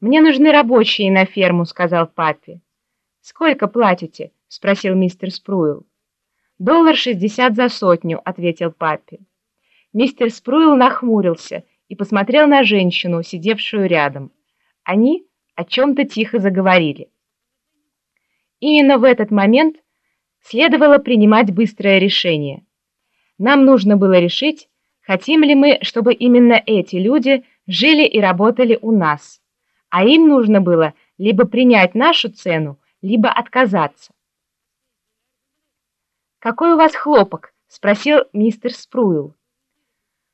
«Мне нужны рабочие на ферму», — сказал папе. «Сколько платите?» — спросил мистер Спруил. «Доллар шестьдесят за сотню», — ответил папе. Мистер Спруил нахмурился и посмотрел на женщину, сидевшую рядом. Они о чем-то тихо заговорили. Именно в этот момент следовало принимать быстрое решение. Нам нужно было решить, хотим ли мы, чтобы именно эти люди жили и работали у нас, а им нужно было либо принять нашу цену, либо отказаться. «Какой у вас хлопок?» — спросил мистер Спруил.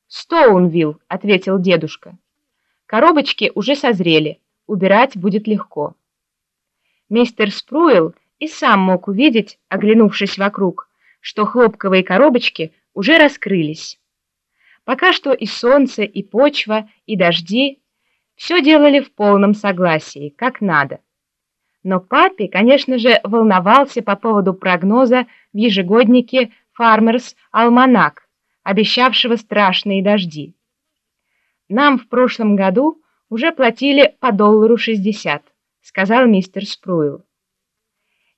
«Стоунвилл», — ответил дедушка. «Коробочки уже созрели, убирать будет легко». Мистер Спруил и сам мог увидеть, оглянувшись вокруг, что хлопковые коробочки уже раскрылись. Пока что и солнце, и почва, и дожди все делали в полном согласии, как надо. Но папе, конечно же, волновался по поводу прогноза в ежегоднике «Farmers Almanac», обещавшего страшные дожди. «Нам в прошлом году уже платили по доллару шестьдесят», — сказал мистер Спруил.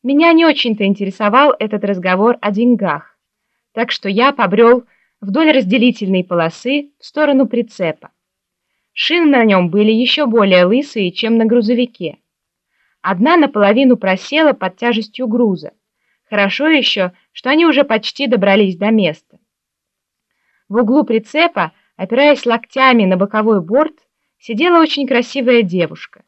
Меня не очень-то интересовал этот разговор о деньгах, так что я побрел вдоль разделительной полосы в сторону прицепа. Шины на нем были еще более лысые, чем на грузовике. Одна наполовину просела под тяжестью груза. Хорошо еще, что они уже почти добрались до места. В углу прицепа, опираясь локтями на боковой борт, сидела очень красивая девушка.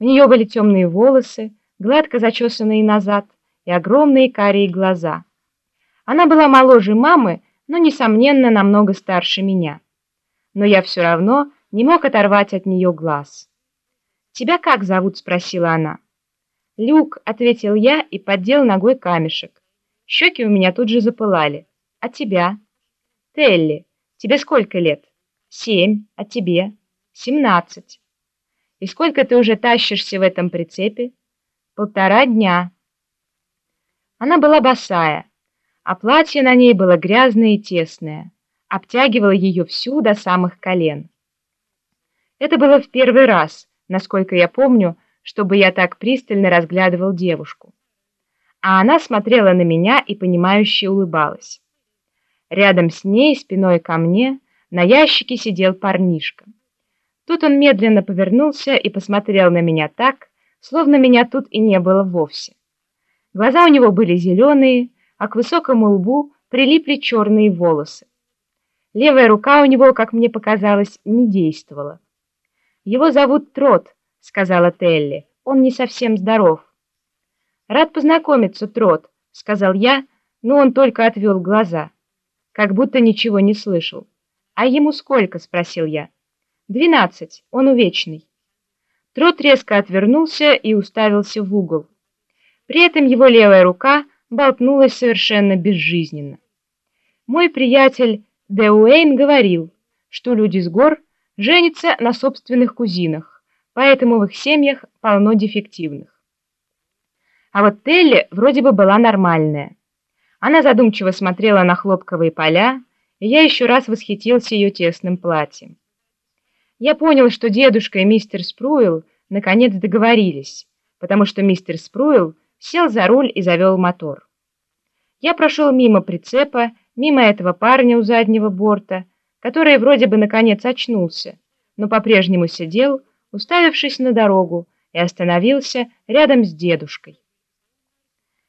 У нее были темные волосы, гладко зачесанные назад и огромные карие глаза. Она была моложе мамы, но, несомненно, намного старше меня. Но я все равно не мог оторвать от нее глаз. «Тебя как зовут?» — спросила она. «Люк», — ответил я и поддел ногой камешек. Щеки у меня тут же запылали. «А тебя?» «Телли, тебе сколько лет?» «Семь. А тебе?» «Семнадцать». «И сколько ты уже тащишься в этом прицепе?» полтора дня. Она была босая, а платье на ней было грязное и тесное, обтягивало ее всю до самых колен. Это было в первый раз, насколько я помню, чтобы я так пристально разглядывал девушку. А она смотрела на меня и понимающе улыбалась. Рядом с ней, спиной ко мне, на ящике сидел парнишка. Тут он медленно повернулся и посмотрел на меня так, словно меня тут и не было вовсе. Глаза у него были зеленые, а к высокому лбу прилипли черные волосы. Левая рука у него, как мне показалось, не действовала. «Его зовут Трот», — сказала Телли. «Он не совсем здоров». «Рад познакомиться, Трот», — сказал я, но он только отвел глаза, как будто ничего не слышал. «А ему сколько?» — спросил я. «Двенадцать, он увечный». Трот резко отвернулся и уставился в угол. При этом его левая рука болтнулась совершенно безжизненно. Мой приятель Деуэйн говорил, что люди с гор женятся на собственных кузинах, поэтому в их семьях полно дефективных. А вот Телли вроде бы была нормальная. Она задумчиво смотрела на хлопковые поля, и я еще раз восхитился ее тесным платьем. Я понял, что дедушка и мистер Спруил наконец договорились, потому что мистер Спруил сел за руль и завел мотор. Я прошел мимо прицепа, мимо этого парня у заднего борта, который вроде бы наконец очнулся, но по-прежнему сидел, уставившись на дорогу, и остановился рядом с дедушкой.